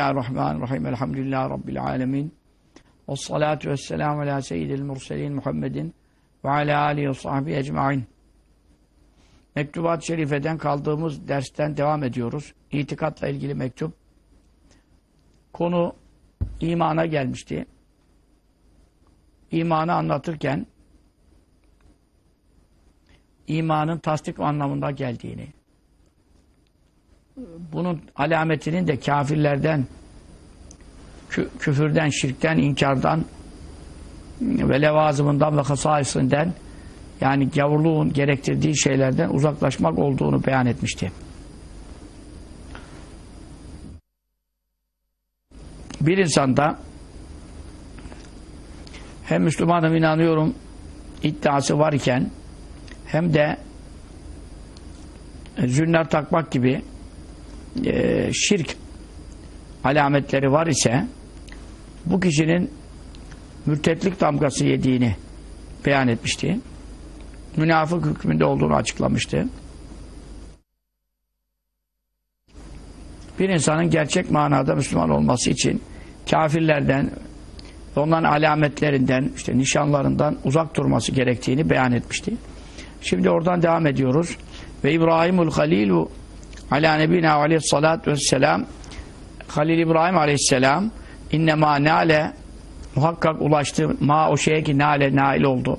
Bismillahirrahmanirrahim. Elhamdülillahi Rabbil alemin. Ve salatu ve selamu ala seyyidil murselin Muhammedin ve ala alihi ve sahbihi ecma'in. Mektubat-ı Şerife'den kaldığımız dersten devam ediyoruz. İtikatla ilgili mektup. Konu imana gelmişti. İmanı anlatırken imanın tasdik anlamında geldiğini, bunun alametinin de kafirlerden, kü küfürden, şirkten, inkardan ve levazımından ve hasaisinden yani gavurluğun gerektirdiği şeylerden uzaklaşmak olduğunu beyan etmişti. Bir insanda hem Müslümanım inanıyorum iddiası var iken hem de zünler takmak gibi e, şirk alametleri var ise bu kişinin mürtetlik damgası yediğini beyan etmişti. Münafık hükmünde olduğunu açıklamıştı. Bir insanın gerçek manada Müslüman olması için kafirlerden onların alametlerinden, işte nişanlarından uzak durması gerektiğini beyan etmişti. Şimdi oradan devam ediyoruz. Ve İbrahimul Halilu ala nebina aleyhissalatu vesselam Halil İbrahim aleyhisselam innema nale muhakkak ulaştı ma o şeye ki nale nail oldu.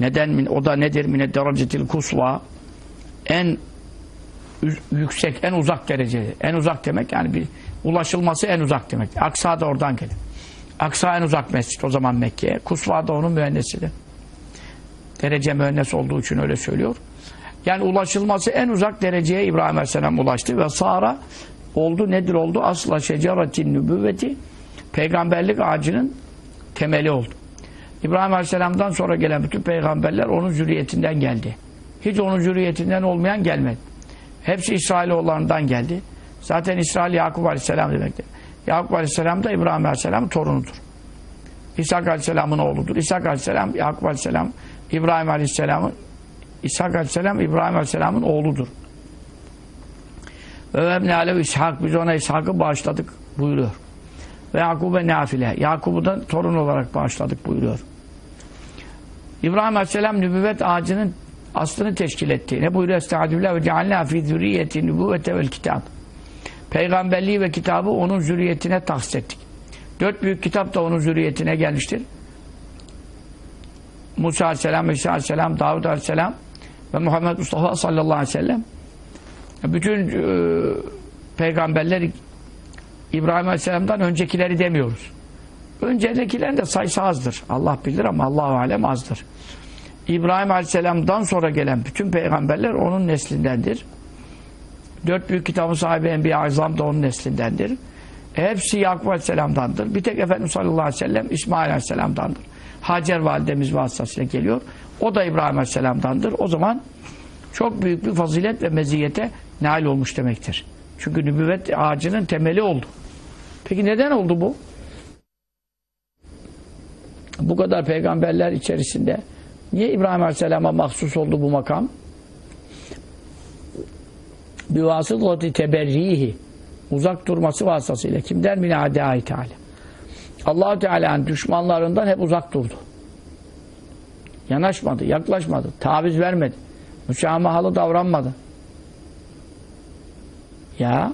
Neden min o da nedir mine derecetil kusva en yüksek en uzak derece en uzak demek yani bir ulaşılması en uzak demek. Aksa da oradan gelir. Aksa en uzak mescit o zaman Mekke'ye. Kusva da onun müennesidir. Derece müennes olduğu için öyle söylüyor. Yani ulaşılması en uzak dereceye İbrahim Aleyhisselam ulaştı ve Sara oldu nedir oldu? Asla şeceratin nübüvveti peygamberlik ağacının temeli oldu. İbrahim Aleyhisselam'dan sonra gelen bütün peygamberler onun zürriyetinden geldi. Hiç onun zürriyetinden olmayan gelmedi. Hepsi İsrailoğullarından geldi. Zaten İsrail Yakup Aleyhisselam demektir. Yakup Aleyhisselam da İbrahim Aleyhisselam'ın torunudur. İshak Aleyhisselam'ın oğludur. İshak Aleyhisselam, Yakup Aleyhisselam, İbrahim Aleyhisselam'ın İshak Aleyhisselam İbrahim Aleyhisselam'ın oğludur. Ve vebne alev İshak biz ona İshak'ı bağışladık buyuruyor. Ve Yakub'e nafile. Yakub'u da torun olarak bağışladık buyuruyor. İbrahim Aleyhisselam nübüvvet ağacının aslını teşkil etti. Ne buyuruyor? Estağfirullah ve cealna fi zürriyeti nübüvvete vel kitab. Peygamberliği ve kitabı onun zürriyetine tahsis ettik. Dört büyük kitap da onun zürriyetine gelmiştir. Musa Aleyhisselam, İsa Aleyhisselam, Davud Aleyhisselam ve Muhammed Mustafa sallallahu aleyhi ve sellem bütün e, peygamberler İbrahim Aleyhisselam'dan öncekileri demiyoruz. Öncekilerin de sayısı azdır. Allah bilir ama Allahu alem azdır. İbrahim Aleyhisselam'dan sonra gelen bütün peygamberler onun neslindendir. Dört büyük kitabın sahibi Enbiya Azam da onun neslindendir. Hepsi Yakup Aleyhisselam'dandır. Bir tek Efendimiz sallallahu aleyhi ve sellem İsmail Aleyhisselam'dandır. Hacer validemiz vasıtasıyla geliyor. O da İbrahim Aleyhisselam'dandır. O zaman çok büyük bir fazilet ve meziyete nail olmuş demektir. Çünkü nübüvvet ağacının temeli oldu. Peki neden oldu bu? Bu kadar peygamberler içerisinde niye İbrahim Aleyhisselam'a mahsus oldu bu makam? Bir vasıtati teberrihi uzak durması vasıtasıyla kimden min adai teala allah Teala'nın düşmanlarından hep uzak durdu. Yanaşmadı, yaklaşmadı, taviz vermedi. Müsamahalı davranmadı. Ya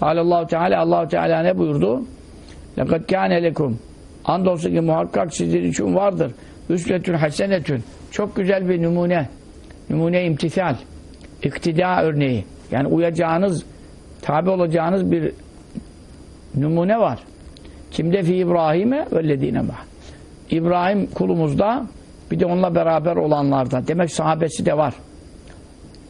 Allahu Teala Allah Teala ne buyurdu? Lekad kâne lekum Andolsun ki muhakkak sizin için vardır. Üsletün hasenetün. Çok güzel bir numune. Numune imtisal. İktida örneği. Yani uyacağınız, tabi olacağınız bir numune var. Kimde fi İbrahim'e vellezine ma. İbrahim kulumuzda bir de onunla beraber olanlarda. Demek sahabesi de var.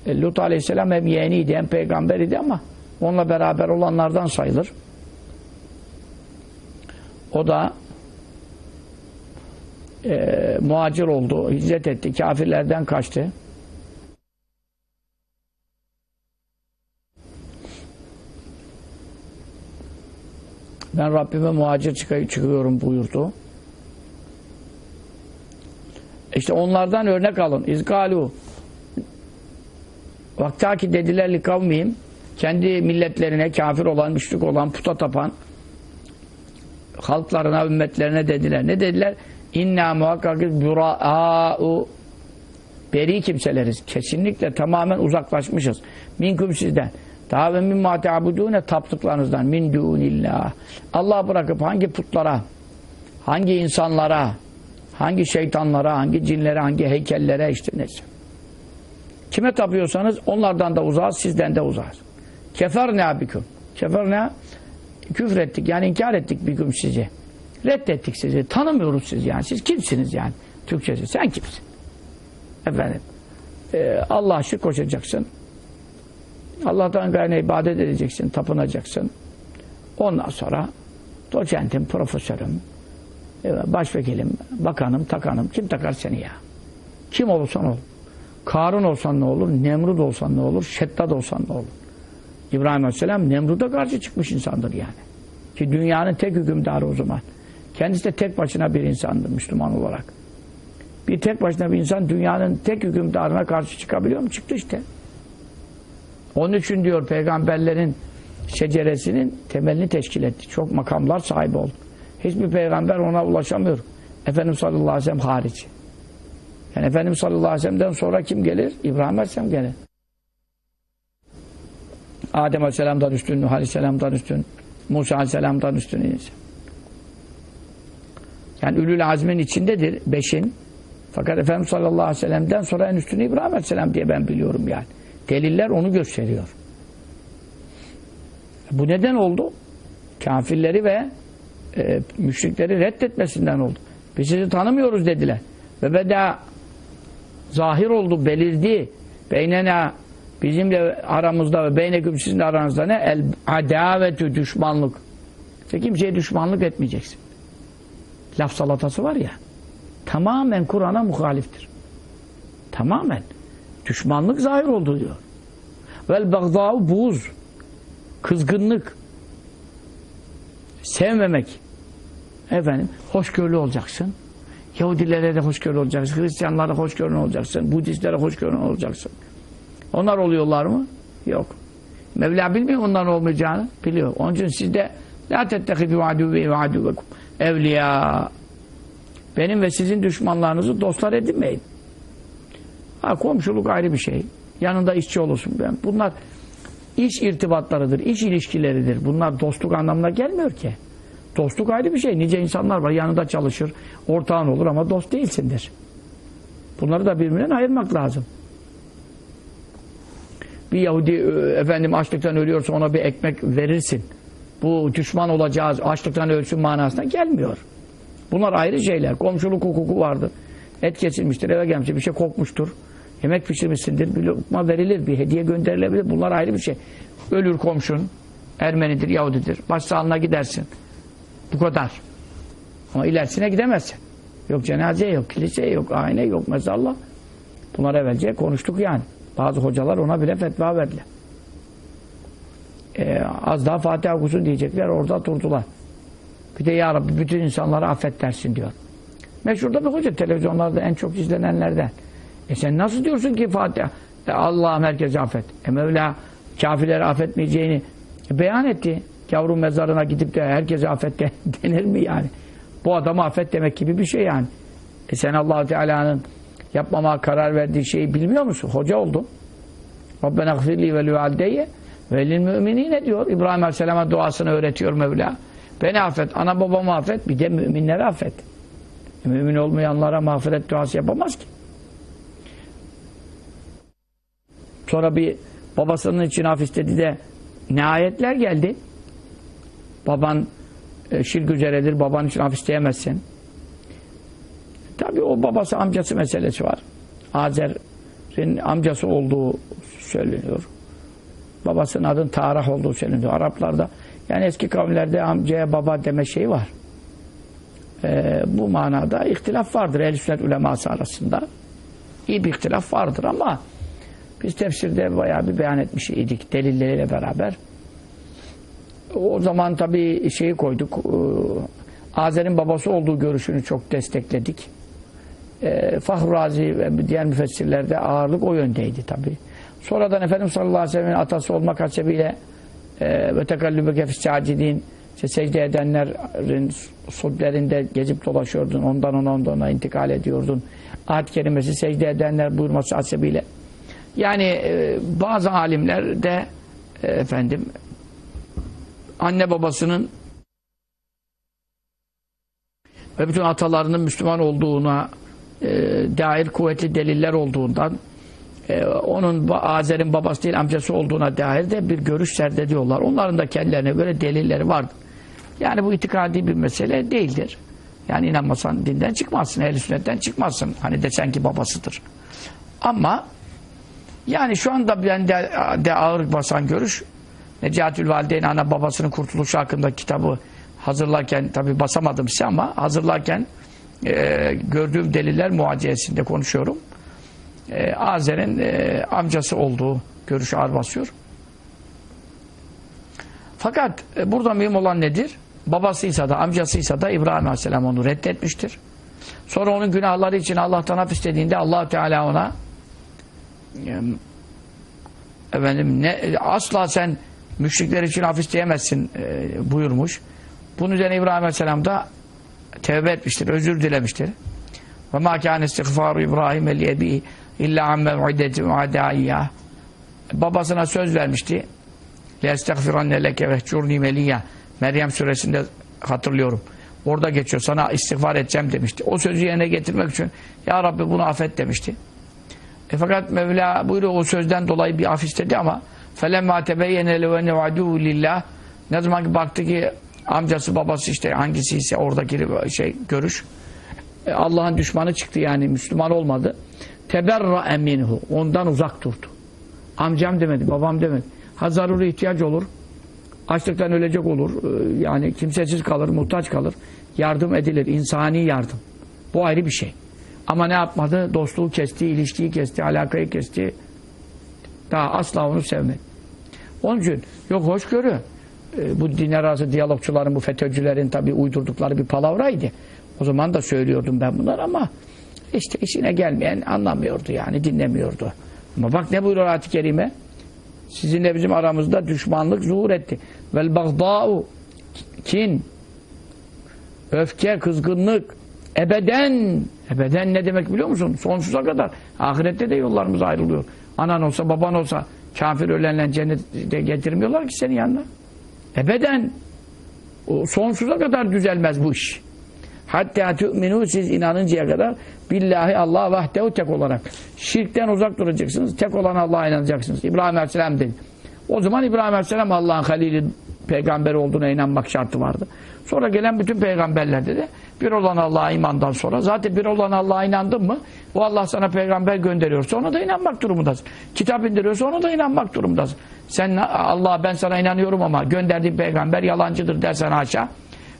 E, Lut aleyhisselam hem yeğeniydi hem peygamberiydi ama onunla beraber olanlardan sayılır. O da e, muhacir oldu, hicret etti, kafirlerden kaçtı. Ben Rabbime muhacir çıkıyorum buyurdu. İşte onlardan örnek alın. İzgalu Vaktaki dediler li kavmiyim kendi milletlerine kafir olan, müşrik olan, puta tapan halklarına, ümmetlerine dediler. Ne dediler? İnna muhakkak bura'u beri kimseleriz. Kesinlikle tamamen uzaklaşmışız. Minkum sizden. Daha ve min ma te'abudûne taptıklarınızdan. Min dûnillah. Allah bırakıp hangi putlara, hangi insanlara, hangi şeytanlara, hangi cinlere, hangi heykellere işte neyse. Kime tapıyorsanız onlardan da uzağız, sizden de uzağız. Keferne abiküm. Keferne küfrettik yani inkar ettik biküm sizi. Reddettik sizi. Tanımıyoruz sizi yani. Siz kimsiniz yani? Türkçesi. Sen kimsin? Efendim. E, Allah'a şirk koşacaksın. Allah'tan gayrına ibadet edeceksin. Tapınacaksın. Ondan sonra doçentim, profesörüm, başvekilim, bakanım, takanım. Kim takar seni ya? Kim olursan ol. Karun olsan ne olur? Nemrut olsan ne olur? Şeddad olsan ne olur? İbrahim Aleyhisselam Nemrut'a karşı çıkmış insandır yani. Ki dünyanın tek hükümdarı o zaman. Kendisi de tek başına bir insandır Müslüman olarak. Bir tek başına bir insan dünyanın tek hükümdarına karşı çıkabiliyor mu? Çıktı işte. Onun için diyor peygamberlerin şeceresinin temelini teşkil etti. Çok makamlar sahibi oldu. Hiçbir peygamber ona ulaşamıyor. Efendimiz sallallahu aleyhi ve sellem harici. Yani Efendimiz sallallahu aleyhi ve sellem'den sonra kim gelir? İbrahim aleyhisselam gelir. Adem aleyhisselamdan üstün, Nuh aleyhisselamdan üstün, Musa aleyhisselamdan üstün. Yani ülül azmin içindedir, beşin. Fakat Efendimiz sallallahu aleyhi ve sellem'den sonra en üstünü İbrahim aleyhisselam diye ben biliyorum yani. Deliller onu gösteriyor. Bu neden oldu? Kafirleri ve e, müşrikleri reddetmesinden oldu. Biz sizi tanımıyoruz dediler. Ve beda zahir oldu, belirdi. Beynena bizimle aramızda ve beyneküm sizin aranızda ne? El adavetü düşmanlık. İşte kimseye düşmanlık etmeyeceksin. Laf salatası var ya. Tamamen Kur'an'a muhaliftir. Tamamen. Düşmanlık zahir oldu diyor. Vel bagdâhu buz. Kızgınlık. Sevmemek. Efendim, hoşgörülü olacaksın. Yahudilere de hoşgörülü olacaksın. Hristiyanlara hoşgörülü olacaksın. Budistlere hoşgörülü olacaksın. Onlar oluyorlar mı? Yok. Mevla bilmiyor onların olmayacağını. Biliyor. Onun için siz de la tettekidû adûve ve adûvekum evliya benim ve sizin düşmanlarınızı dostlar edinmeyin. Ha, komşuluk ayrı bir şey. Yanında işçi olursun. Ben. Bunlar iş irtibatlarıdır, iş ilişkileridir. Bunlar dostluk anlamına gelmiyor ki. Dostluk ayrı bir şey. Nice insanlar var yanında çalışır, ortağın olur ama dost değilsindir. Bunları da birbirinden ayırmak lazım. Bir Yahudi efendim açlıktan ölüyorsa ona bir ekmek verirsin. Bu düşman olacağız, açlıktan ölsün manasına gelmiyor. Bunlar ayrı şeyler. Komşuluk hukuku vardır. Et kesilmiştir, eve gelmiştir, bir şey kokmuştur. Yemek pişirmişsindir, bir lokma verilir, bir hediye gönderilebilir. Bunlar ayrı bir şey. Ölür komşun, Ermenidir, Yahudidir. Başsağlığına gidersin. Bu kadar. Ama ilerisine gidemezsin. Yok cenaze yok, kilise yok, ayna yok, mezarla. Bunlar evvelce konuştuk yani. Bazı hocalar ona bile fetva verdiler. Ee, az daha Fatiha okusun diyecekler, orada durdular. Bir de Ya Rabbi bütün insanları affet dersin diyor. Meşhurda bir hoca televizyonlarda en çok izlenenlerden. E sen nasıl diyorsun ki Fatiha? E Allah'ım herkese affet. E Mevla kafirleri affetmeyeceğini beyan etti. Yavrum mezarına gidip de herkese affet de, denir mi yani? Bu adamı affet demek gibi bir şey yani. E sen allah Teala'nın yapmama karar verdiği şeyi bilmiyor musun? Hoca oldun. Rabbena gfirli ve lüvaldeyye ve lil müminine diyor. İbrahim Aleyhisselam'a duasını öğretiyor Mevla. Beni affet, ana babamı affet, bir de müminleri affet. E, mümin olmayanlara mağfiret duası yapamaz ki. Sonra bir babasının için af istedi de ne geldi? Baban e, şirk üzeredir, baban için af isteyemezsin. Tabi o babası amcası meselesi var. Azer'in amcası olduğu söyleniyor. Babasının adın Tarah olduğu söyleniyor. Araplarda yani eski kavimlerde amcaya baba deme şey var. Ee, bu manada ihtilaf vardır ehl sünnet uleması arasında. İyi bir ihtilaf vardır ama biz tefsirde bayağı bir beyan etmiş idik delilleriyle beraber. O zaman tabii şeyi koyduk. e, Azer'in babası olduğu görüşünü çok destekledik. E, Fahru Razi ve diğer müfessirlerde ağırlık o yöndeydi tabii. Sonradan Efendimiz sallallahu aleyhi ve sellem'in atası olmak hasebiyle e, ve tekallübeke fissacidin işte secde edenlerin sudlerinde gezip dolaşıyordun. Ondan ona ondan ona intikal ediyordun. Ayet kelimesi secde edenler buyurması hasebiyle. Yani bazı alimler de efendim anne babasının ve bütün atalarının Müslüman olduğuna e, dair kuvvetli deliller olduğundan e, onun Azer'in babası değil amcası olduğuna dair de bir görüş serdediyorlar. Onların da kendilerine göre delilleri var. Yani bu itikadi bir mesele değildir. Yani inanmasan dinden çıkmazsın, ehl sünnetten çıkmazsın. Hani desen ki babasıdır. Ama yani şu anda bende de ağır basan görüş Necatül Valideyn ana babasının kurtuluşu hakkında kitabı hazırlarken tabi basamadım size ama hazırlarken e, gördüğüm deliller muhaciyesinde konuşuyorum. E, Azer'in e, amcası olduğu görüşü ağır basıyor. Fakat e, burada mühim olan nedir? Babasıysa da amcasıysa da İbrahim Aleyhisselam onu reddetmiştir. Sonra onun günahları için Allah'tan af istediğinde allah Teala ona e, efendim ne, asla sen müşrikler için af isteyemezsin e, buyurmuş. Bunun üzerine İbrahim Aleyhisselam da tevbe etmiştir, özür dilemiştir. Ve ma kâne istiğfâru İbrahim li ebi illa an mev'ideti mu'adâiyyâh. Babasına söz vermişti. Le estağfiranne leke vehcurni meliyya. Meryem suresinde hatırlıyorum. Orada geçiyor. Sana istiğfar edeceğim demişti. O sözü yerine getirmek için Ya Rabbi bunu affet demişti. E fakat Mevla buyuruyor o sözden dolayı bir af istedi ama فَلَمَّا تَبَيَّنَ لَوَنَّ وَعَدُوهُ لِلّٰهِ Ne zaman ki baktı ki amcası babası işte hangisi ise oradaki şey görüş e, Allah'ın düşmanı çıktı yani Müslüman olmadı. Teberra minhu. Ondan uzak durdu. Amcam demedi, babam demedi. Ha zaruri ihtiyaç olur. Açlıktan ölecek olur. e, Yani kimsesiz kalır, muhtaç kalır. Yardım edilir. insani yardım. Bu ayrı bir şey. Ama ne yapmadı? Dostluğu kesti, ilişkiyi kesti, alakayı kesti. Daha asla onu sevmedi. Onun için yok hoşgörü. E, bu din arası diyalogçuların, bu FETÖ'cülerin tabi uydurdukları bir palavraydı. O zaman da söylüyordum ben bunlar ama işte işine gelmeyen anlamıyordu yani dinlemiyordu. Ama bak ne buyuruyor ayet-i kerime? Sizinle bizim aramızda düşmanlık zuhur etti. Vel bagdâ'u kin öfke, kızgınlık ebeden ebeden ne demek biliyor musun? Sonsuza kadar. Ahirette de yollarımız ayrılıyor. Anan olsa, baban olsa kafir ölenle cennete getirmiyorlar ki senin yanına. Ebeden o sonsuza kadar düzelmez bu iş. Hatta tu'minu siz inanıncaya kadar billahi Allah vahdehu tek olarak. Şirkten uzak duracaksınız. Tek olan Allah'a inanacaksınız. İbrahim Aleyhisselam dedi. O zaman İbrahim Aleyhisselam Allah'ın halili peygamber olduğuna inanmak şartı vardı. Sonra gelen bütün peygamberlerde de bir olan Allah'a imandan sonra zaten bir olan Allah'a inandın mı o Allah sana peygamber gönderiyorsa ona da inanmak durumundasın. Kitap indiriyorsa ona da inanmak durumundasın. Sen Allah'a ben sana inanıyorum ama gönderdiğin peygamber yalancıdır dersen haşa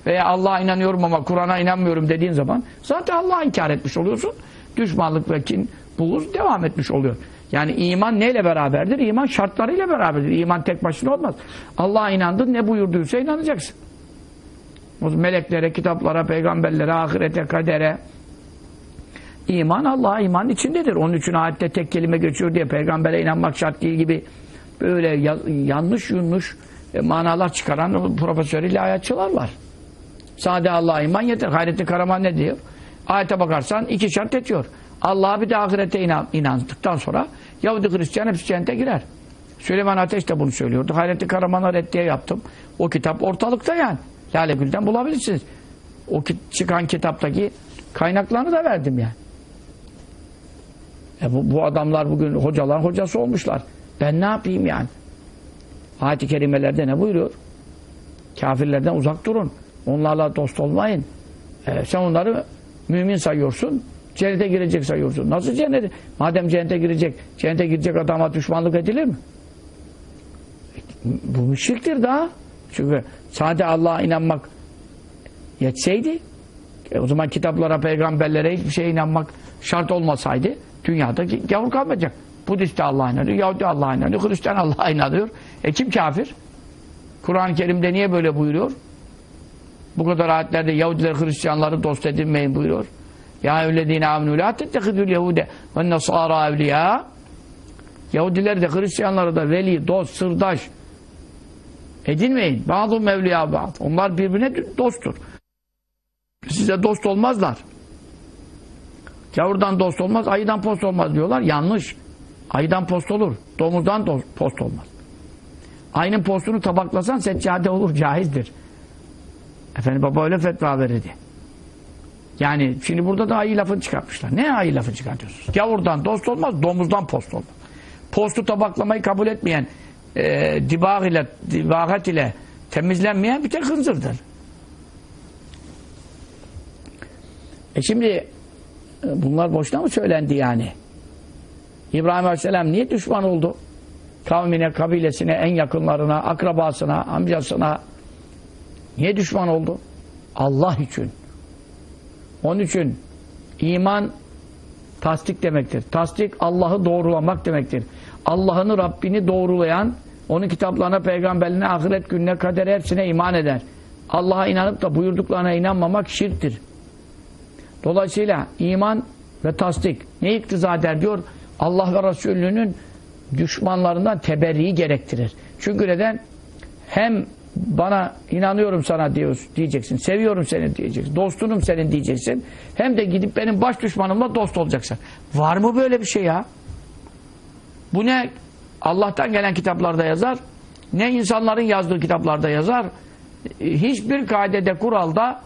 veya Allah'a inanıyorum ama Kur'an'a inanmıyorum dediğin zaman zaten Allah'a inkar etmiş oluyorsun. Düşmanlık ve kin, buğuz devam etmiş oluyor. Yani iman neyle beraberdir? İman şartlarıyla beraberdir. İman tek başına olmaz. Allah'a inandın ne buyurduysa inanacaksın. Meleklere, kitaplara, peygamberlere, ahirete, kadere. İman Allah'a iman içindedir. Onun için ayette tek kelime geçiyor diye peygambere inanmak şart değil gibi böyle ya, yanlış yunmuş e, manalar çıkaran profesör ilahiyatçılar var. Sade Allah'a iman yeter. Hayrettin Karaman ne diyor? Ayete bakarsan iki şart yetiyor. Allah'a bir de ahirete inan, inandıktan sonra Yahudi Hristiyan hepsi cennete girer. Süleyman Ateş de bunu söylüyordu. Hayrettin Karaman'a reddiye yaptım. O kitap ortalıkta yani. Lale Gül'den bulabilirsiniz. O ki, çıkan kitaptaki kaynaklarını da verdim yani. E bu, bu adamlar bugün hocalar hocası olmuşlar. Ben ne yapayım yani? Ayet-i kerimelerde ne buyuruyor? Kafirlerden uzak durun. Onlarla dost olmayın. E, sen onları mümin sayıyorsun. Cennete girecek sayıyorsun. Nasıl cennete? Madem cennete girecek, cennete girecek adama düşmanlık edilir mi? Bu müşriktir daha. Çünkü sade Allah'a inanmak yetseydi e o zaman kitaplara, peygamberlere hiçbir şeye inanmak şart olmasaydı dünyada gavur kalmayacak. Budist de Allah'a inanıyor, Yahudi Allah'a inanıyor, Hristiyan Allah'a inanıyor. E kim kafir? Kur'an-ı Kerim'de niye böyle buyuruyor? Bu kadar ayetlerde Yahudiler Hristiyanları dost edinmeyin buyuruyor. Ya evlediğine aminu la tettehidül Yahude ve nasara evliya Yahudiler de Hristiyanları da veli, dost, sırdaş edinmeyin. Bazı mevliya bazı. Onlar birbirine dosttur. Size dost olmazlar. Gavurdan dost olmaz, ayıdan post olmaz diyorlar. Yanlış. Ayıdan post olur. Domuzdan dost, post olmaz. Ayının postunu tabaklasan seccade olur, caizdir. Efendim baba öyle fetva verirdi. Yani şimdi burada da ayı lafını çıkartmışlar. Ne ayı lafını çıkartıyorsunuz? Gavurdan dost olmaz, domuzdan post olmaz. Postu tabaklamayı kabul etmeyen, e, dibağ ile, dibagat ile temizlenmeyen bir tek hınzırdır. E şimdi e, bunlar boşuna mı söylendi yani? İbrahim Aleyhisselam niye düşman oldu? Kavmine, kabilesine, en yakınlarına, akrabasına, amcasına niye düşman oldu? Allah için. Onun için iman tasdik demektir. Tasdik Allah'ı doğrulamak demektir. Allah'ını Rabbini doğrulayan, onun kitaplarına, peygamberine, ahiret gününe, kadere hepsine iman eder. Allah'a inanıp da buyurduklarına inanmamak şirktir. Dolayısıyla iman ve tasdik ne iktiza eder diyor? Allah ve Resulünün düşmanlarından teberriyi gerektirir. Çünkü neden? Hem bana inanıyorum sana diyeceksin. Seviyorum seni diyeceksin. Dostunum senin diyeceksin. Hem de gidip benim baş düşmanımla dost olacaksın. Var mı böyle bir şey ya? Bu ne? Allah'tan gelen kitaplarda yazar. Ne insanların yazdığı kitaplarda yazar. Hiçbir kaidede, kuralda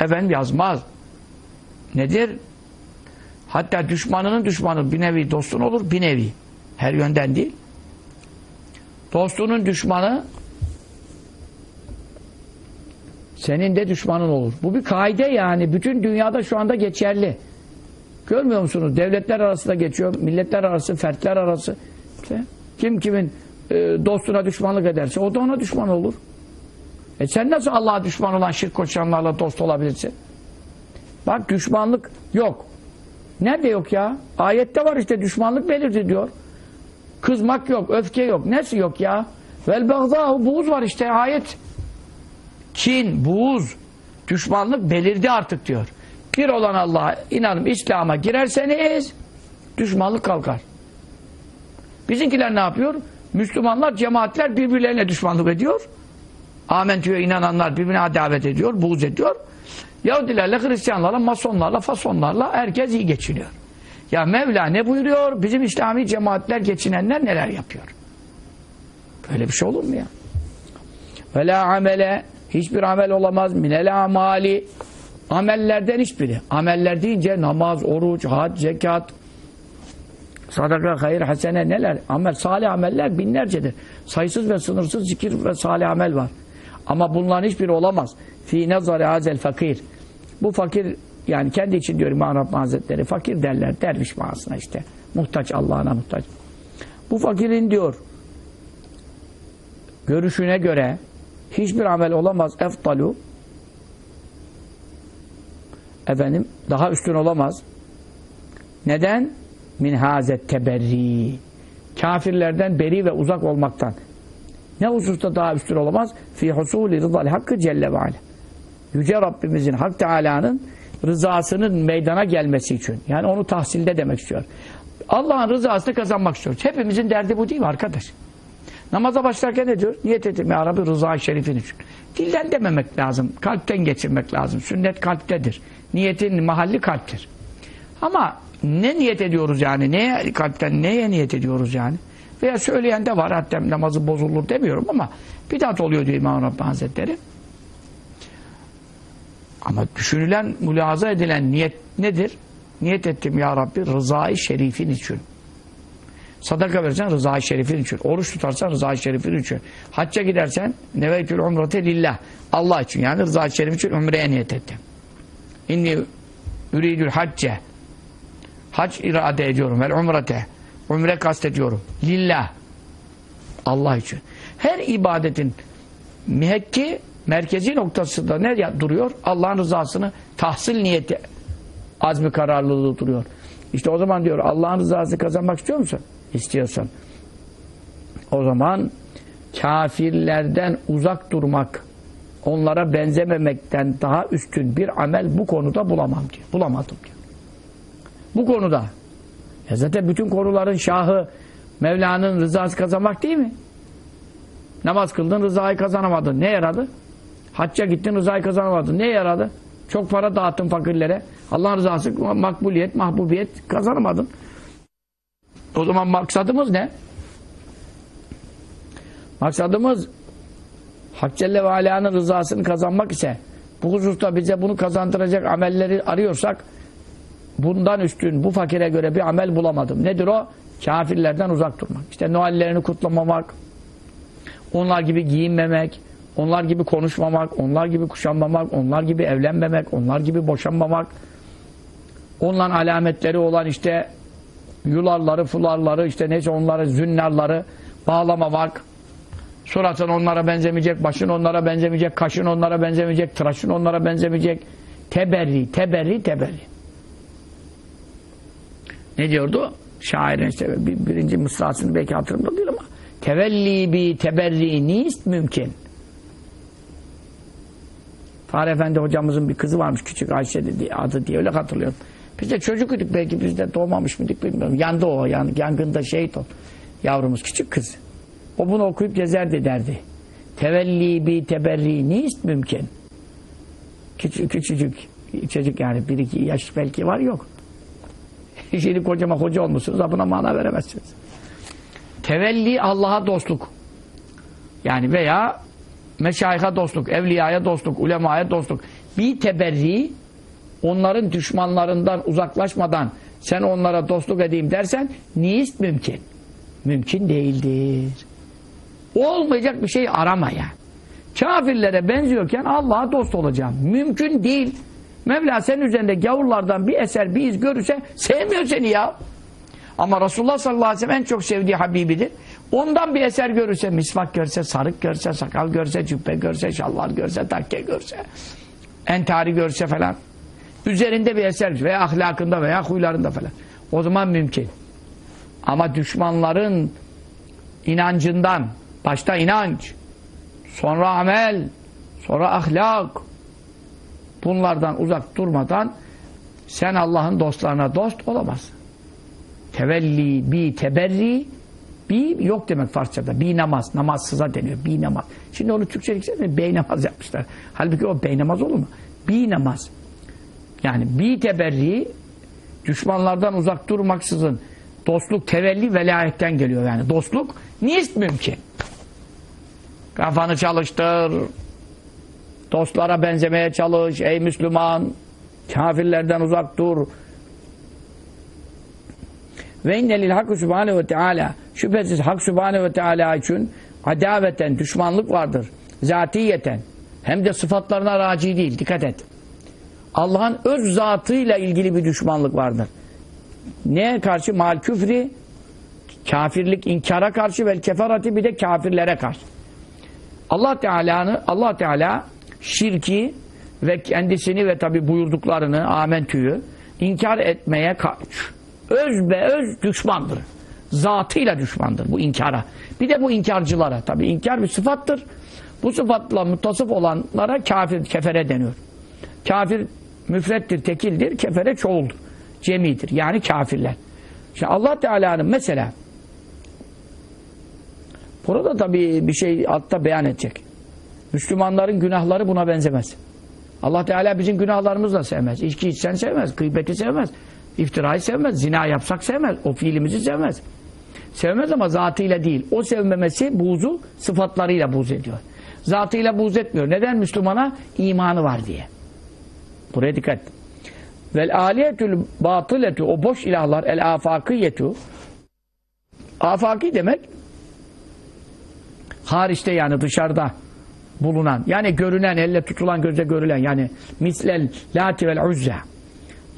efendim yazmaz. Nedir? Hatta düşmanının düşmanı bir nevi dostun olur, bir nevi. Her yönden değil. Dostunun düşmanı senin de düşmanın olur. Bu bir kaide yani. Bütün dünyada şu anda geçerli. Görmüyor musunuz? Devletler arasında geçiyor. Milletler arası, fertler arası. İşte kim kimin e, dostuna düşmanlık ederse o da ona düşman olur. E sen nasıl Allah'a düşman olan şirk koşanlarla dost olabilirsin? Bak düşmanlık yok. Nerede yok ya? Ayette var işte düşmanlık belirti diyor. Kızmak yok, öfke yok. Nesi yok ya? Vel buğuz var işte ayet. Kin, buğuz, düşmanlık belirdi artık diyor. Bir olan Allah'a inanıp İslam'a girerseniz düşmanlık kalkar. Bizimkiler ne yapıyor? Müslümanlar, cemaatler birbirlerine düşmanlık ediyor. Amentüye inananlar birbirine adavet ediyor, buğz ediyor. Yahudilerle, Hristiyanlarla, Masonlarla, Fasonlarla herkes iyi geçiniyor. Ya Mevla ne buyuruyor? Bizim İslami cemaatler geçinenler neler yapıyor? Böyle bir şey olur mu ya? Ve la amele hiçbir amel olamaz minel amali amellerden hiçbiri. Ameller deyince namaz, oruç, hac, zekat, sadaka, hayır, hasene neler? Amel, salih ameller binlercedir. Sayısız ve sınırsız zikir ve salih amel var. Ama bunların hiçbiri olamaz. Fi nazari hazel fakir. Bu fakir yani kendi için diyor İmam Rabbim Hazretleri fakir derler derviş manasına işte. Muhtaç Allah'ına muhtaç. Bu fakirin diyor görüşüne göre hiçbir amel olamaz eftalu efendim daha üstün olamaz. Neden? Min hazet teberri. Kafirlerden beri ve uzak olmaktan. Ne hususta daha üstün olamaz? Fi husulü rızal hakkı celle ve ala. Yüce Rabbimizin Hak Teala'nın rızasının meydana gelmesi için. Yani onu tahsilde demek istiyor. Allah'ın rızasını kazanmak istiyoruz. Hepimizin derdi bu değil mi arkadaş? Namaza başlarken ne diyor? Niyet ettim ya Rabbi rıza-i şerifin için. Dilden dememek lazım. Kalpten geçirmek lazım. Sünnet kalptedir. Niyetin mahalli kalptir. Ama ne niyet ediyoruz yani? Neye kalpten neye niyet ediyoruz yani? Veya söyleyen de var. Hatta namazı bozulur demiyorum ama bidat oluyor diyor İmam Rabbani Hazretleri. Ama düşünülen, mülaza edilen niyet nedir? Niyet ettim ya Rabbi rızayı şerifin için. Sadaka versen rızayı şerifin için. Oruç tutarsan rızayı şerifin için. Hacca gidersen nevetül umrete lillah. Allah için yani rızayı şerif için umreye niyet ettim. İnni üridül hacce. Hac irade ediyorum. Vel umrete. Umre kastediyorum. Lillah. Allah için. Her ibadetin mihekki merkezi noktasında ne duruyor? Allah'ın rızasını tahsil niyeti azmi kararlılığı duruyor. İşte o zaman diyor Allah'ın rızasını kazanmak istiyor musun? İstiyorsan. O zaman kafirlerden uzak durmak, onlara benzememekten daha üstün bir amel bu konuda bulamam diyor. Bulamadım diyor. Bu konuda. Ya zaten bütün konuların şahı Mevla'nın rızası kazanmak değil mi? Namaz kıldın rızayı kazanamadın. Ne yaradı? Hacca gittin rızayı kazanamadın. Ne yaradı? Çok para dağıttın fakirlere. Allah'ın rızası makbuliyet, mahbubiyet kazanamadın. O zaman maksadımız ne? Maksadımız Hak Celle ve Ala'nın rızasını kazanmak ise bu hususta bize bunu kazandıracak amelleri arıyorsak bundan üstün bu fakire göre bir amel bulamadım. Nedir o? Kafirlerden uzak durmak. İşte Noellerini kutlamamak, onlar gibi giyinmemek, onlar gibi konuşmamak, onlar gibi kuşanmamak, onlar gibi evlenmemek, onlar gibi boşanmamak, onların alametleri olan işte yularları, fularları, işte neyse onları, zünnarları bağlamamak, suratın onlara benzemeyecek, başın onlara benzemeyecek, kaşın onlara benzemeyecek, tıraşın onlara benzemeyecek. Teberri, teberri, teberri. Ne diyordu? Şairin işte bir, birinci mısrasını belki hatırımda değil ama tevelli bi teberri nist mümkün. Fahri Efendi hocamızın bir kızı varmış küçük Ayşe dedi, adı diye öyle hatırlıyorum. Biz de çocukluk belki biz de doğmamış mıydık bilmiyorum. Yandı o yani yangında şehit ol. Yavrumuz küçük kız. O bunu okuyup gezerdi derdi. Tevelli bi teberri nist mümkün. Küçük, küçücük çocuk yani bir iki yaş belki var yok. Şimdi kocama hoca olmuşsunuz buna mana veremezsiniz. Tevelli Allah'a dostluk. Yani veya meşayika dostluk, evliyaya dostluk, ulemaya dostluk. Bir teberri onların düşmanlarından uzaklaşmadan sen onlara dostluk edeyim dersen niyist mümkün. Mümkün değildir. Olmayacak bir şey arama ya. Kafirlere benziyorken Allah'a dost olacağım. Mümkün değil. Mevla senin üzerinde gavurlardan bir eser, bir iz görürse sevmiyor seni ya. Ama Resulullah sallallahu aleyhi ve sellem en çok sevdiği Habibidir. Ondan bir eser görürse, misvak görse, sarık görse, sakal görse, cübbe görse, şalvar görse, takke görse, entari görse falan. Üzerinde bir eser veya ahlakında veya huylarında falan. O zaman mümkün. Ama düşmanların inancından, başta inanç, sonra amel, sonra ahlak, bunlardan uzak durmadan sen Allah'ın dostlarına dost olamazsın. Tevelli, bi, teberri bi yok demek Farsçada. Bi namaz. Namazsıza deniyor. Bi namaz. Şimdi onu Türkçelik bey namaz yapmışlar. Halbuki o bey namaz olur mu? Bi namaz. Yani bi teberri düşmanlardan uzak durmaksızın dostluk tevelli velayetten geliyor yani. Dostluk niyest mümkün. Kafanı çalıştır. Dostlara benzemeye çalış. Ey Müslüman. Kafirlerden uzak dur. Ve innelil hakkı subhanehu ve teala şüphesiz hak subhanehu ve teala için adaveten, düşmanlık vardır. Zatiyeten. Hem de sıfatlarına raci değil. Dikkat et. Allah'ın öz zatıyla ilgili bir düşmanlık vardır. Neye karşı? Mal küfri, kafirlik, inkara karşı ve keferati bir de kafirlere karşı. Allah Teala'nı Allah Teala şirki ve kendisini ve tabi buyurduklarını amentüyü inkar etmeye karşı öz be öz düşmandır. Zatıyla düşmandır bu inkara. Bir de bu inkarcılara. Tabi inkar bir sıfattır. Bu sıfatla muttasıf olanlara kafir, kefere deniyor. Kafir müfrettir, tekildir, kefere çoğuldur. Cemidir. Yani kafirler. Şimdi Allah Teala'nın mesela burada tabi bir şey altta beyan edecek. Müslümanların günahları buna benzemez. Allah Teala bizim günahlarımızı da sevmez. İçki içsen sevmez, gıybeti sevmez, iftirayı sevmez, zina yapsak sevmez, o fiilimizi sevmez. Sevmez ama zatıyla değil. O sevmemesi buğzu sıfatlarıyla buğz ediyor. Zatıyla buğz etmiyor. Neden? Müslümana imanı var diye. Buraya dikkat. Vel aliyetül batıletu o boş ilahlar el afakiyetu afaki demek hariçte yani dışarıda bulunan yani görünen elle tutulan gözle görülen yani mislel lati vel uzza.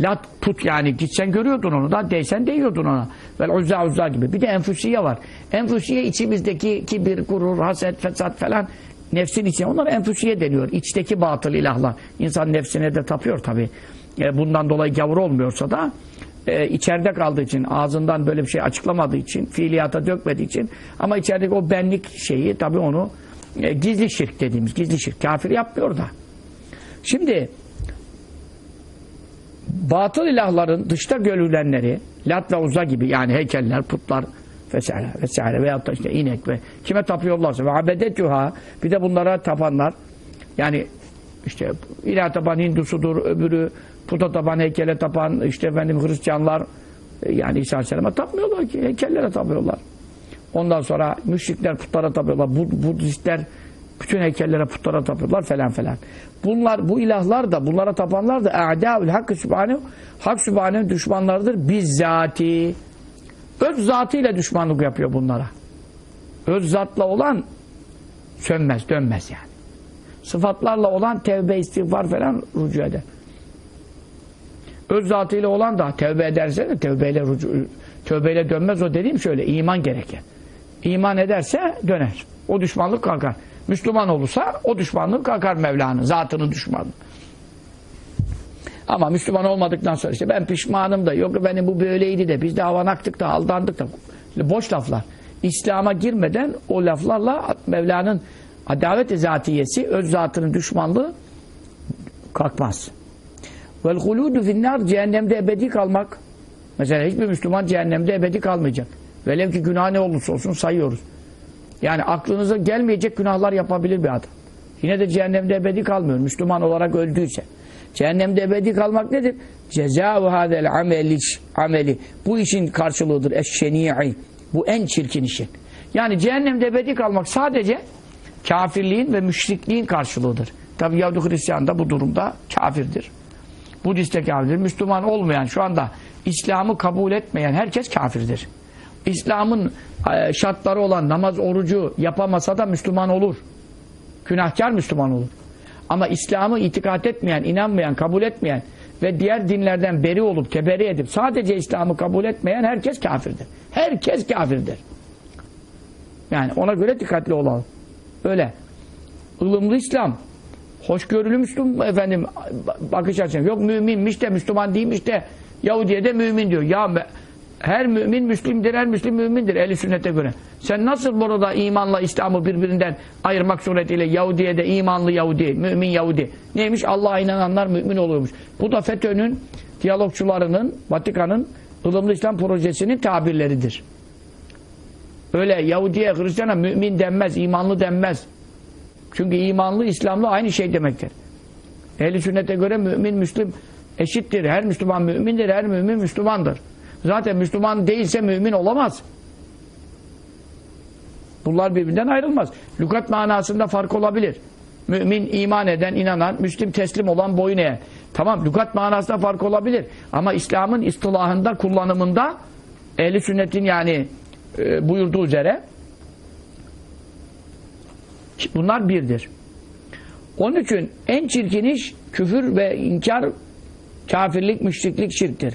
Lat put yani gitsen görüyordun onu da değsen değiyordun ona. Vel uzza uzza gibi. Bir de enfusiye var. Enfusiye içimizdeki kibir, gurur, haset, fesat falan nefsin içine onlara enfusiye deniyor içteki batıl ilahlar insan nefsine de tapıyor tabi e, bundan dolayı gavur olmuyorsa da e, içeride kaldığı için, ağzından böyle bir şey açıklamadığı için, fiiliyata dökmediği için ama içerideki o benlik şeyi tabii onu e, gizli şirk dediğimiz, gizli şirk. Kafir yapmıyor da. Şimdi batıl ilahların dışta görülenleri Lat ve Uzza gibi yani heykeller, putlar vesaire vesaire veyahut da işte inek ve kime tapıyorlarsa ve abedetüha bir de bunlara tapanlar yani işte ilah tapan Hindusudur, öbürü puta tapan, heykele tapan işte efendim Hristiyanlar e, yani İsa Aleyhisselam'a tapmıyorlar ki heykellere tapıyorlar. Ondan sonra müşrikler putlara tapıyorlar. Bud Budistler bütün heykellere putlara tapıyorlar falan falan. Bunlar bu ilahlar da bunlara tapanlar da a'daül hakkı sübhanehu hak sübhanehu düşmanlarıdır bizzati. Öz zatıyla düşmanlık yapıyor bunlara. Öz zatla olan sönmez, dönmez yani. Sıfatlarla olan tevbe, istiğfar falan rücu eder. Öz zatıyla olan da tevbe ederse de tevbeyle, rücu, tövbeyle dönmez o dediğim şöyle iman gerekir. İman ederse döner. O düşmanlık kalkar. Müslüman olursa o düşmanlık kalkar Mevla'nın, zatının düşmanı. Ama Müslüman olmadıktan sonra işte ben pişmanım da yok benim bu böyleydi de biz de havanaktık da aldandık da boş laflar. İslam'a girmeden o laflarla Mevla'nın adalet-i zatiyesi, öz zatının düşmanlığı kalkmaz. Vel huludu finnar cehennemde ebedi kalmak. Mesela hiçbir Müslüman cehennemde ebedi kalmayacak. Velev ki günah ne olursa olsun sayıyoruz. Yani aklınıza gelmeyecek günahlar yapabilir bir adam. Yine de cehennemde ebedi kalmıyor. Müslüman olarak öldüyse. Cehennemde ebedi kalmak nedir? Cezâhu hâzel ameli, ameli. Bu işin karşılığıdır. Eşşeni'i. Bu en çirkin işin. Yani cehennemde ebedi kalmak sadece kafirliğin ve müşrikliğin karşılığıdır. Tabi Yahudi Hristiyan da bu durumda kafirdir. Budist de kafirdir. Müslüman olmayan şu anda İslam'ı kabul etmeyen herkes kafirdir. İslam'ın e, şartları olan namaz, orucu yapamasa da Müslüman olur. Günahkar Müslüman olur. Ama İslam'ı itikat etmeyen, inanmayan, kabul etmeyen ve diğer dinlerden beri olup, teberi edip sadece İslam'ı kabul etmeyen herkes kafirdir. Herkes kafirdir. Yani ona göre dikkatli olalım. Öyle. ılımlı İslam, hoşgörülü Müslüman efendim bakış açısı. Yok müminmiş de Müslüman değilmiş de Yahudiye de mümin diyor. Ya her mümin Müslimdir, her Müslim mümindir ehli sünnete göre. Sen nasıl burada imanla İslam'ı birbirinden ayırmak suretiyle Yahudiye de imanlı Yahudi, mümin Yahudi. Neymiş? Allah'a inananlar mümin oluyormuş. Bu da FETÖ'nün, diyalogçularının, Vatikan'ın ılımlı İslam projesinin tabirleridir. Öyle Yahudiye, Hristiyan'a mümin denmez, imanlı denmez. Çünkü imanlı, İslamlı aynı şey demektir. Ehli sünnete göre mümin, Müslüm eşittir. Her Müslüman mümindir, her mümin Müslümandır. Zaten Müslüman değilse mümin olamaz. Bunlar birbirinden ayrılmaz. Lukat manasında fark olabilir. Mümin, iman eden, inanan, Müslim teslim olan boyun eğer. Tamam, lukat manasında fark olabilir. Ama İslam'ın istilahında, kullanımında ehli sünnetin yani e, buyurduğu üzere bunlar birdir. Onun için en çirkin iş küfür ve inkar, kafirlik, müşriklik, şirktir.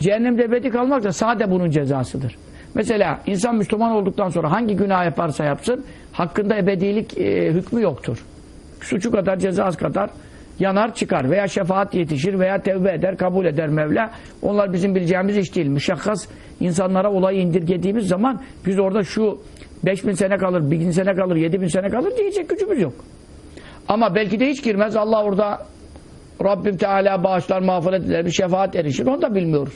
Cehennemde ebedi kalmak da sade bunun cezasıdır. Mesela insan Müslüman olduktan sonra hangi günah yaparsa yapsın hakkında ebedilik e, hükmü yoktur. Suçu kadar cezası kadar yanar çıkar veya şefaat yetişir veya tevbe eder kabul eder Mevla. Onlar bizim bileceğimiz iş değil. Müşakkas insanlara olayı indirgediğimiz zaman biz orada şu 5000 sene kalır, 1000 sene kalır, 7000 sene kalır diyecek gücümüz yok. Ama belki de hiç girmez. Allah orada Rabbim Teala bağışlar, mağfiret eder, bir şefaat erişir. Onu da bilmiyoruz.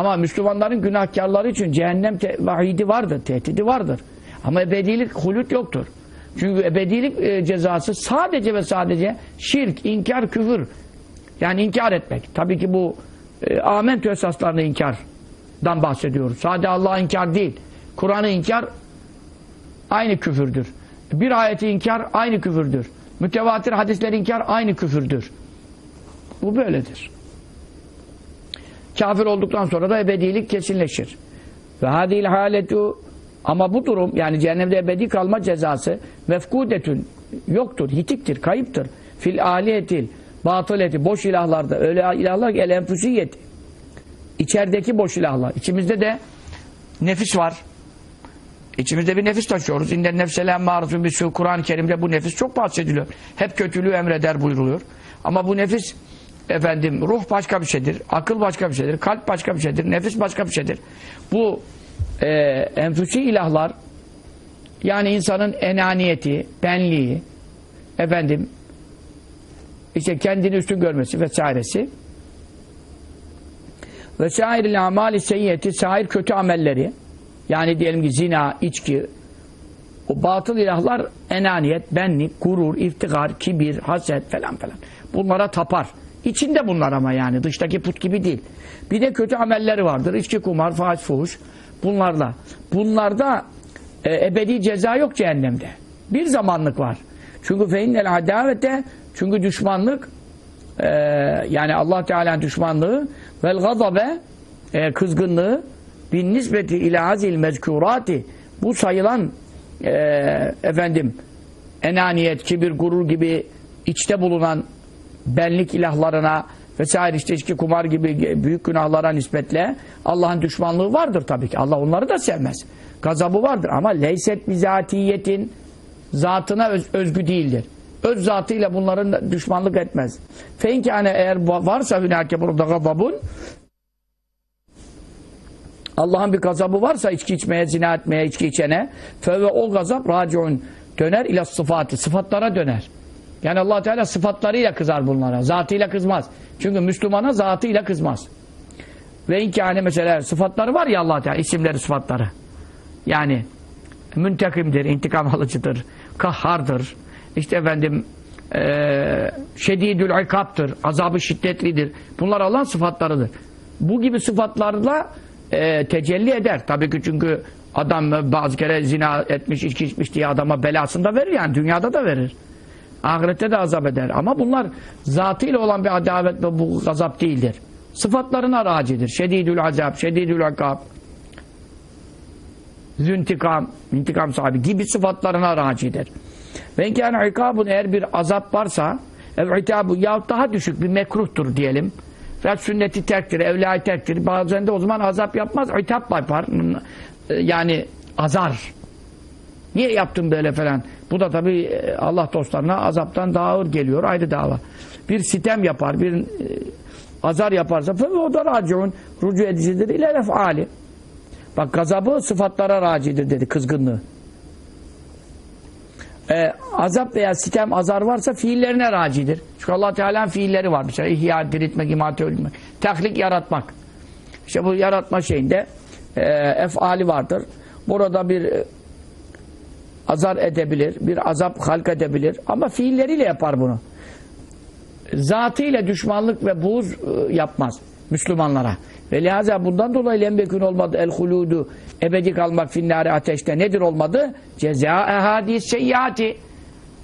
Ama Müslümanların günahkarları için cehennem vahidi vardır, tehdidi vardır. Ama ebedilik, hulut yoktur. Çünkü ebedilik e, cezası sadece ve sadece şirk, inkar, küfür. Yani inkar etmek. Tabii ki bu e, amentü esaslarını inkardan bahsediyoruz. Sadece Allah'a inkar değil. Kur'an'ı inkar aynı küfürdür. Bir ayeti inkar aynı küfürdür. Mütevatir hadisleri inkar aynı küfürdür. Bu böyledir. Kafir olduktan sonra da ebedilik kesinleşir. Ve hadil haletu ama bu durum yani cehennemde ebedi kalma cezası mefkudetün yoktur, hitiktir, kayıptır. Fil aliyetil batıleti boş ilahlarda öyle ilahlar el enfüsiyeti içerideki boş ilahlar. İçimizde de nefis var. İçimizde bir nefis taşıyoruz. İnden nefselen marufun bir Kur'an-ı Kerim'de bu nefis çok bahsediliyor. Hep kötülüğü emreder buyruluyor. Ama bu nefis efendim ruh başka bir şeydir, akıl başka bir şeydir, kalp başka bir şeydir, nefis başka bir şeydir. Bu e, enfüsi ilahlar yani insanın enaniyeti, benliği, efendim işte kendini üstün görmesi vesairesi ve şairil amali seyyiyeti şair kötü amelleri yani diyelim ki zina, içki o batıl ilahlar enaniyet, benlik, gurur, iftikar, kibir, haset falan falan. Bunlara tapar. İçinde bunlar ama yani dıştaki put gibi değil. Bir de kötü amelleri vardır. İçki, kumar, fahiş, fuhuş bunlarla. Bunlarda e, ebedi ceza yok cehennemde. Bir zamanlık var. Çünkü feinnel adavete çünkü düşmanlık e, yani Allah Teala'nın düşmanlığı vel gazabe e, kızgınlığı bin nisbeti ila azil mezkurati bu sayılan e, efendim enaniyet, kibir, gurur gibi içte bulunan benlik ilahlarına vesaire işte içki, kumar gibi büyük günahlara nispetle Allah'ın düşmanlığı vardır tabii ki. Allah onları da sevmez. Gazabı vardır ama leyset bizatiyetin zatına öz, özgü değildir. Öz zatıyla bunların düşmanlık etmez. Feinkâne eğer varsa hünâke burada gazabun Allah'ın bir gazabı varsa içki içmeye, zina etmeye, içki içene fe ve o gazap raciun döner ila sıfatı. Sıfatlara döner. Yani allah Teala sıfatlarıyla kızar bunlara. Zatıyla kızmaz. Çünkü Müslümana zatıyla kızmaz. Ve inkâne mesela sıfatları var ya allah Teala isimleri sıfatları. Yani müntekimdir, intikam alıcıdır, kahhardır. İşte efendim ee, şedidül ikaptır, azabı şiddetlidir. Bunlar Allah'ın sıfatlarıdır. Bu gibi sıfatlarla e, tecelli eder. Tabii ki çünkü adam bazı kere zina etmiş, içki içmiş diye adama belasını da verir yani. Dünyada da verir. Ahirette de azap eder. Ama bunlar zatıyla olan bir adavet ve bu gazap değildir. Sıfatlarına racidir. Şedidül azap, şedidül akab, züntikam, intikam sahibi gibi sıfatlarına racidir. Ve inkâne ikabun eğer bir azap varsa ev itabu yahut daha düşük bir mekruhtur diyelim. Ve sünneti terktir, evlâi terktir. Bazen de o zaman azap yapmaz, itap yapar. Yani azar. Niye yaptın böyle falan? Bu da tabi Allah dostlarına azaptan daha ağır geliyor. Ayrı dava. Bir sitem yapar, bir azar yaparsa o da raciun rucu edicidir ile lef'ali. Bak gazabı sıfatlara racidir dedi kızgınlığı. Ee, azap veya sitem azar varsa fiillerine racidir. Çünkü allah Teala'nın fiilleri var. Mesela ihya, diriltmek, imate, öldürmek. Tahlik, yaratmak. İşte bu yaratma şeyinde e, efali vardır. Burada bir e, azar edebilir, bir azap halk edebilir. Ama fiilleriyle yapar bunu. Zatıyla düşmanlık ve buğz e, yapmaz Müslümanlara. Ve lihaza bundan dolayı lembekün olmadı el huludu ebedi kalmak finnari ateşte nedir olmadı? Ceza ehadis seyyati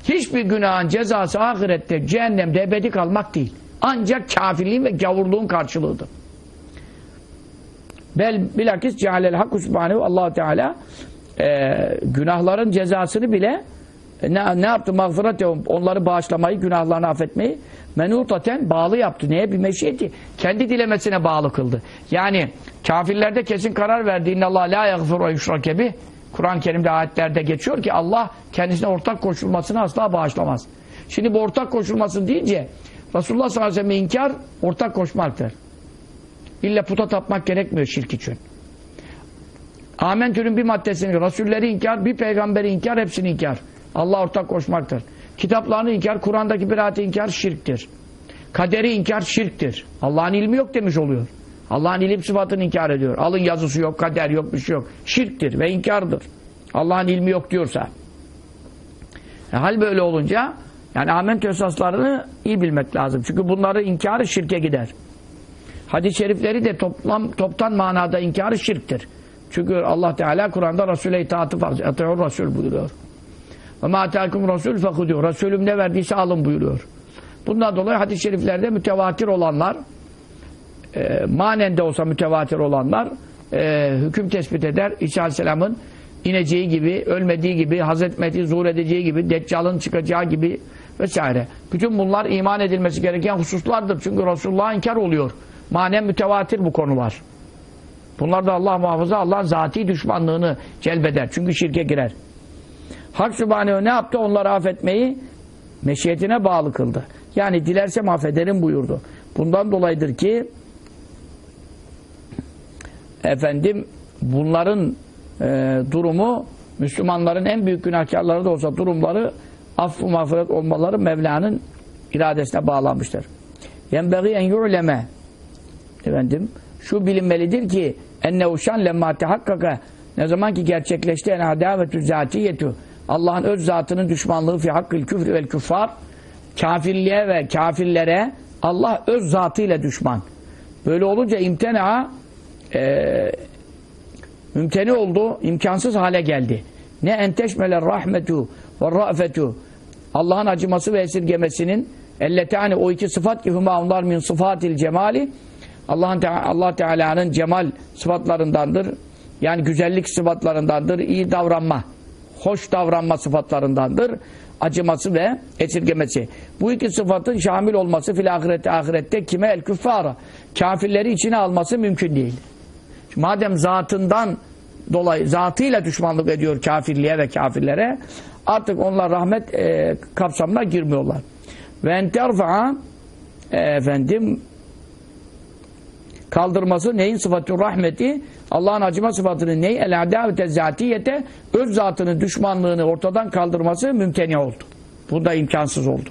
hiçbir günahın cezası ahirette cehennemde ebedi kalmak değil. Ancak kafirliğin ve gavurluğun karşılığıdır. Bel bilakis cealel hakku subhanehu allah Teala e, günahların cezasını bile e, ne, ne yaptı? Mağfiret onları bağışlamayı, günahlarını affetmeyi menutaten bağlı yaptı. Neye? Bir meşiyeti. Kendi dilemesine bağlı kıldı. Yani kafirlerde kesin karar verdi. İnne Allah la yagfiru yuşrakebi. Kur'an-ı Kerim'de ayetlerde geçiyor ki Allah kendisine ortak koşulmasını asla bağışlamaz. Şimdi bu ortak koşulmasın deyince Resulullah sallallahu aleyhi ve sellem inkar ortak koşmaktır. İlla puta tapmak gerekmiyor şirk için. Amentür'ün bir maddesini, Resulleri inkar, bir peygamberi inkar, hepsini inkar. Allah ortak koşmaktır. Kitaplarını inkar, Kur'an'daki bir ayeti inkar şirktir. Kaderi inkar şirktir. Allah'ın ilmi yok demiş oluyor. Allah'ın ilim sıfatını inkar ediyor. Alın yazısı yok, kader yok, bir şey yok. Şirktir ve inkardır. Allah'ın ilmi yok diyorsa. E, hal böyle olunca yani amentü esaslarını iyi bilmek lazım. Çünkü bunları inkarı şirke gider. Hadis-i şerifleri de toplam, toptan manada inkarı şirktir. Çünkü Allah Teala Kur'an'da Resul'e itaatı farz. Atiyor Resul buyuruyor. Ve ma atâkum Resul fekudiyor. Resulüm ne verdiyse alın buyuruyor. Bundan dolayı hadis-i şeriflerde mütevatir olanlar e, manen de olsa mütevatir olanlar e, hüküm tespit eder. İsa Aleyhisselam'ın ineceği gibi, ölmediği gibi, hazretmediği, zuhur edeceği gibi, Deccal'ın çıkacağı gibi vesaire. Bütün bunlar iman edilmesi gereken hususlardır. Çünkü Resulullah'a inkar oluyor. Manen mütevatir bu konular. Bunlar da Allah muhafaza Allah'ın zati düşmanlığını celbeder. Çünkü şirke girer. Hak Sübhanehu ne yaptı? Onları affetmeyi meşiyetine bağlı kıldı. Yani dilersem affederim buyurdu. Bundan dolayıdır ki efendim bunların e, durumu Müslümanların en büyük günahkarları da olsa durumları affı mağfiret olmaları Mevla'nın iradesine bağlanmıştır. Yenbeği en yu'leme efendim şu bilinmelidir ki enne uşan lemma tehakkaka ne zaman ki gerçekleşti en adavetü zatiyetu Allah'ın öz zatının düşmanlığı fi hakkıl küfrü vel küffar kafirliğe ve kafirlere Allah öz zatıyla düşman. Böyle olunca imtena e, mümteni oldu, imkansız hale geldi. Ne enteşmeler rahmetu ve ra'fetu Allah'ın acıması ve esirgemesinin elletani o iki sıfat ki huma onlar min sıfatil cemali Allah'ın Te Allah Teala'nın cemal sıfatlarındandır. Yani güzellik sıfatlarındandır. iyi davranma, hoş davranma sıfatlarındandır. Acıması ve esirgemesi. Bu iki sıfatın şamil olması fil ahirette ahirette kime el küffara kafirleri içine alması mümkün değil. Madem zatından dolayı zatıyla düşmanlık ediyor kafirliğe ve kafirlere artık onlar rahmet e, kapsamına girmiyorlar. Ve enterfa'a e, efendim kaldırması neyin sıfatı rahmeti Allah'ın acıma sıfatını ney el adavete zatiyete öz zatının düşmanlığını ortadan kaldırması mümteni oldu. Bu da imkansız oldu.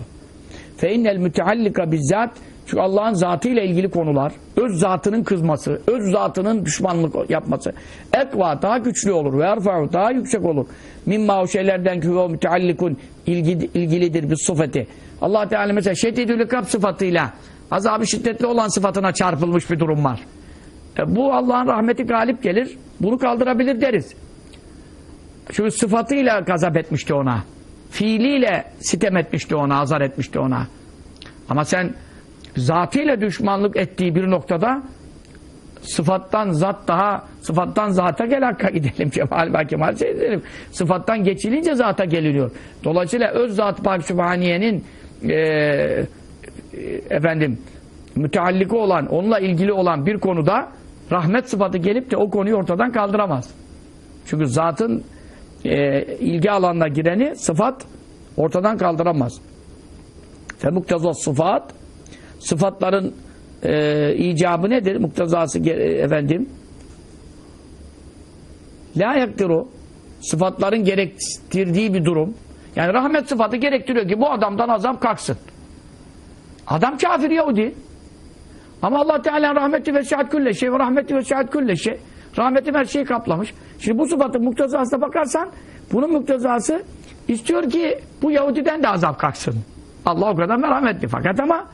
Fe innel müteallika bizzat çünkü Allah'ın zatıyla ilgili konular, öz zatının kızması, öz zatının düşmanlık yapması, ekva daha güçlü olur ve erfa'u daha yüksek olur. Mimma o şeylerden ki o müteallikun ilgi, ilgilidir bir sıfatı. Allah Teala mesela şedidül ikab sıfatıyla azabı şiddetli olan sıfatına çarpılmış bir durum var. E, bu Allah'ın rahmeti galip gelir. Bunu kaldırabilir deriz. Çünkü sıfatıyla gazap etmişti ona. Fiiliyle sitem etmişti ona, azar etmişti ona. Ama sen zatıyla düşmanlık ettiği bir noktada sıfattan zat daha sıfattan zata gel hakka gidelim Cemal ve Kemal seyredelim. Sıfattan geçilince zata geliniyor. Dolayısıyla öz zat Pak Sübhaniye'nin e, efendim mütealliki olan, onunla ilgili olan bir konuda rahmet sıfatı gelip de o konuyu ortadan kaldıramaz. Çünkü zatın e, ilgi alanına gireni sıfat ortadan kaldıramaz. Fe mukteza sıfat sıfatların e, icabı nedir? Muktezası e, efendim la yaktiru sıfatların gerektirdiği bir durum. Yani rahmet sıfatı gerektiriyor ki bu adamdan azap kalksın. Adam kafir Yahudi. Ama Allah Teala rahmeti ve şahat külle şey ve rahmeti ve şahat külle şey. Rahmeti her şeyi kaplamış. Şimdi bu sıfatın muktezasına bakarsan bunun muktezası istiyor ki bu Yahudiden de azap kalksın. Allah o kadar merhametli fakat ama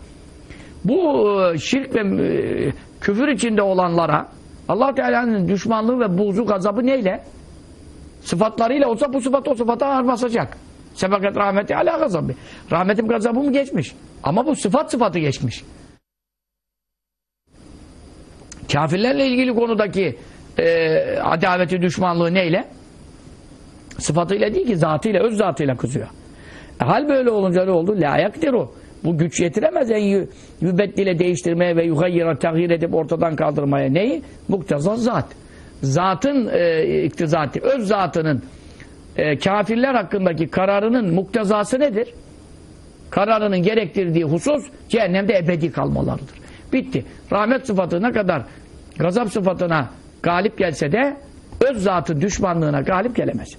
bu e, şirk ve e, küfür içinde olanlara Allah Teala'nın düşmanlığı ve buğzu gazabı neyle? Sıfatlarıyla olsa bu sıfat o sıfata ağır basacak. Sebekat rahmeti ala gazabı. Rahmetim gazabı mı geçmiş? Ama bu sıfat sıfatı geçmiş. Kafirlerle ilgili konudaki e, adaveti düşmanlığı neyle? Sıfatıyla değil ki zatıyla, öz zatıyla kızıyor. E, hal böyle olunca ne oldu? La yakdiru. Bu güç yetiremez en yübeddile değiştirmeye ve yuhayyira tahir edip ortadan kaldırmaya. Neyi? Mukteza zat. Zatın e, iktizati, öz zatının e, kafirler hakkındaki kararının muktezası nedir? Kararının gerektirdiği husus cehennemde ebedi kalmalarıdır. Bitti. Rahmet sıfatı ne kadar gazap sıfatına galip gelse de öz zatın düşmanlığına galip gelemez.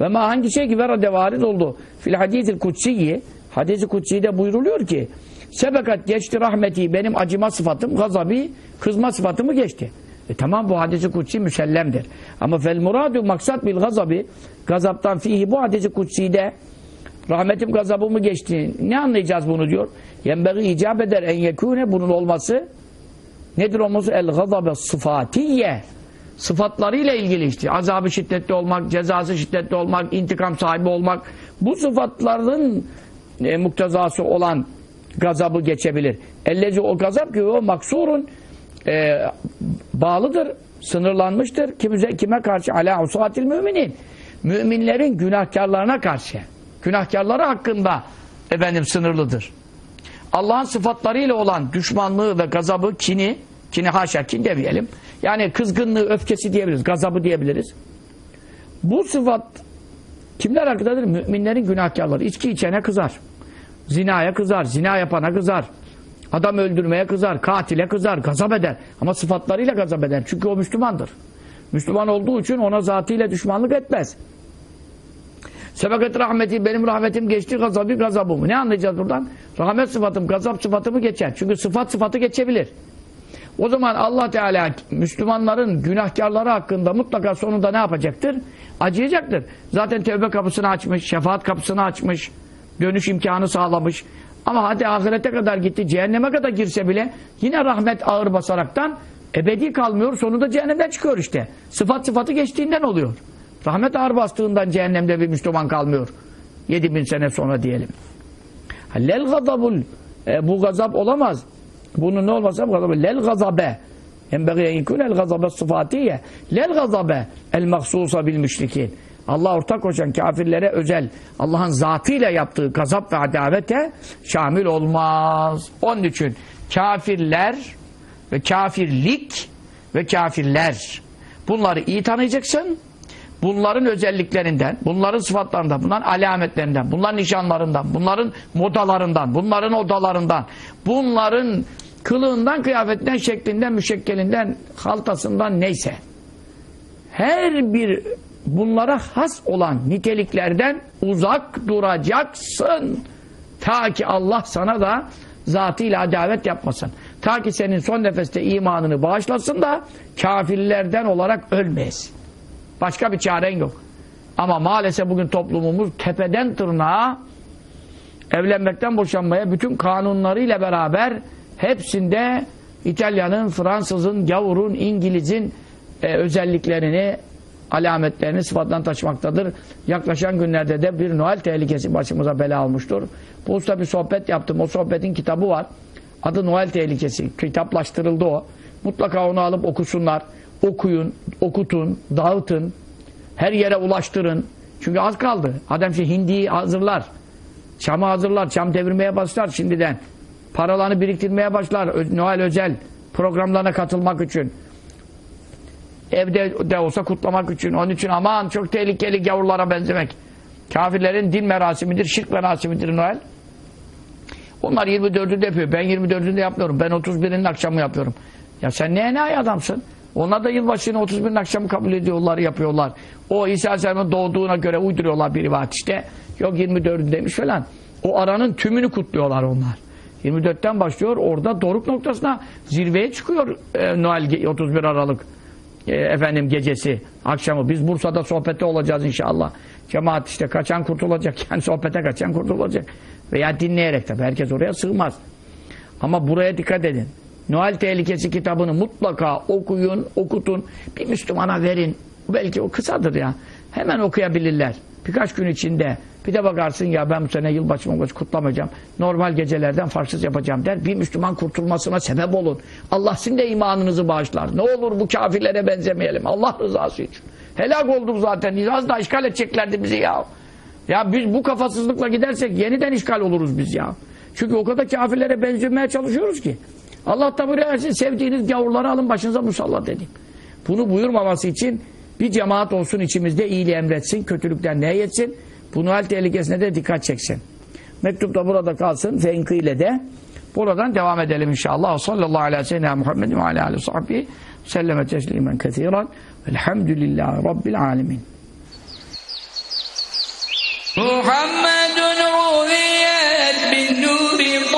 Ve ma hangi şey ki vera devariz oldu fil hadis-i kutsiyi hadis-i kutsiyi buyruluyor ki sebekat geçti rahmeti benim acıma sıfatım gazabi kızma sıfatımı geçti. E tamam bu hadisi kutsi müsellemdir. Ama fel muradu maksat bil gazabi gazaptan fihi bu hadisi kutsi'de rahmetim gazabımı geçti. Ne anlayacağız bunu diyor. Yenbeği icap eder en yekune bunun olması nedir olması? El gazabe sıfatiye sıfatlarıyla ilgili işte. Azabı şiddetli olmak, cezası şiddetli olmak, intikam sahibi olmak. Bu sıfatların e, muktezası olan gazabı geçebilir. Ellezi o gazap ki o maksurun e, bağlıdır, sınırlanmıştır. Kime, kime karşı? Ala usatil müminin. Müminlerin günahkarlarına karşı. Günahkarları hakkında efendim sınırlıdır. Allah'ın sıfatlarıyla olan düşmanlığı ve gazabı, kini, kini haşa, kin demeyelim. Yani kızgınlığı, öfkesi diyebiliriz, gazabı diyebiliriz. Bu sıfat kimler hakkındadır? Müminlerin günahkarları. İçki içene kızar. Zinaya kızar, zina yapana kızar. Adam öldürmeye kızar, katile kızar, gazap eder. Ama sıfatlarıyla gazap eder. Çünkü o Müslümandır. Müslüman olduğu için ona zatıyla düşmanlık etmez. Sebekat rahmeti, benim rahmetim geçti, gazabı gazabımı. Ne anlayacağız buradan? Rahmet sıfatım, gazap sıfatımı geçer. Çünkü sıfat sıfatı geçebilir. O zaman Allah Teala Müslümanların günahkarları hakkında mutlaka sonunda ne yapacaktır? Acıyacaktır. Zaten tevbe kapısını açmış, şefaat kapısını açmış, dönüş imkanı sağlamış. Ama hadi ahirete kadar gitti, cehenneme kadar girse bile yine rahmet ağır basaraktan ebedi kalmıyor, sonunda cehennemden çıkıyor işte. Sıfat sıfatı geçtiğinden oluyor. Rahmet ağır bastığından cehennemde bir Müslüman kalmıyor. 7000 sene sonra diyelim. Lel gazabul e, bu gazap olamaz. Bunun ne olmasa gazabı lel gazabe enbegiye inkun el gazabe sıfatiye lel gazabe el mahsusa bil müşrikin Allah ortak koşan kafirlere özel Allah'ın zatıyla yaptığı gazap ve adavete şamil olmaz. Onun için kafirler ve kafirlik ve kafirler bunları iyi tanıyacaksın. Bunların özelliklerinden, bunların sıfatlarından, bunların alametlerinden, bunların nişanlarından, bunların modalarından, bunların odalarından, bunların kılığından, kıyafetinden, şeklinden, müşekkelinden, haltasından neyse. Her bir bunlara has olan niteliklerden uzak duracaksın. Ta ki Allah sana da zatıyla adavet yapmasın. Ta ki senin son nefeste imanını bağışlasın da kafirlerden olarak ölmeyesin. Başka bir çaren yok. Ama maalesef bugün toplumumuz tepeden tırnağa evlenmekten boşanmaya bütün kanunlarıyla beraber hepsinde İtalya'nın, Fransız'ın, gavurun, İngiliz'in e, özelliklerini, alametlerini sıfattan taşımaktadır. Yaklaşan günlerde de bir Noel tehlikesi başımıza bela almıştır. Bu usta bir sohbet yaptım. O sohbetin kitabı var. Adı Noel tehlikesi. Kitaplaştırıldı o. Mutlaka onu alıp okusunlar. Okuyun, okutun, dağıtın. Her yere ulaştırın. Çünkü az kaldı. Adam şey hindiyi hazırlar. Çamı hazırlar. Çam devirmeye başlar şimdiden. Paralarını biriktirmeye başlar. Noel özel programlarına katılmak için. Evde de olsa kutlamak için. Onun için aman çok tehlikeli gavurlara benzemek. Kafirlerin din merasimidir, şirk merasimidir Noel. Onlar 24'ünde yapıyor. Ben 24'ünde yapmıyorum. Ben 31'inin akşamı yapıyorum. Ya sen ne enayi adamsın? Onlar da yılbaşını 31'inin akşamı kabul ediyorlar, yapıyorlar. O İsa Aleyhisselam'ın doğduğuna göre uyduruyorlar bir rivayet işte. Yok 24'ündeymiş falan. O aranın tümünü kutluyorlar onlar. 24'ten başlıyor. Orada doruk noktasına zirveye çıkıyor e, Noel 31 Aralık e, efendim gecesi, akşamı. Biz Bursa'da sohbette olacağız inşallah. Cemaat işte kaçan kurtulacak. Yani sohbete kaçan kurtulacak. Veya dinleyerek tabi. Herkes oraya sığmaz. Ama buraya dikkat edin. Noel Tehlikesi kitabını mutlaka okuyun, okutun. Bir Müslümana verin. Belki o kısadır ya. Hemen okuyabilirler. Birkaç gün içinde bir de bakarsın ya ben bu sene yılbaşı yılbaşı kutlamayacağım. Normal gecelerden farksız yapacağım der. Bir Müslüman kurtulmasına sebep olun. Allah sizin de imanınızı bağışlar. Ne olur bu kafirlere benzemeyelim. Allah rızası için. Helak olduk zaten. Az da işgal edeceklerdi bizi ya. Ya biz bu kafasızlıkla gidersek yeniden işgal oluruz biz ya. Çünkü o kadar kafirlere benzemeye çalışıyoruz ki. Allah da buraya versin sevdiğiniz gavurları alın başınıza musallat edin. Bunu buyurmaması için bir cemaat olsun içimizde iyiliği emretsin, kötülükten ne yetsin? Bunu hal tehlikesine de dikkat çeksin. Mektup da burada kalsın. Fenkı ile de buradan devam edelim inşallah. Sallallahu aleyhi ve sellem Muhammed ve aleyhi ve sahbihi selleme teslimen kethiren. Velhamdülillahi Rabbil alemin. Muhammedun uviyet bin nuri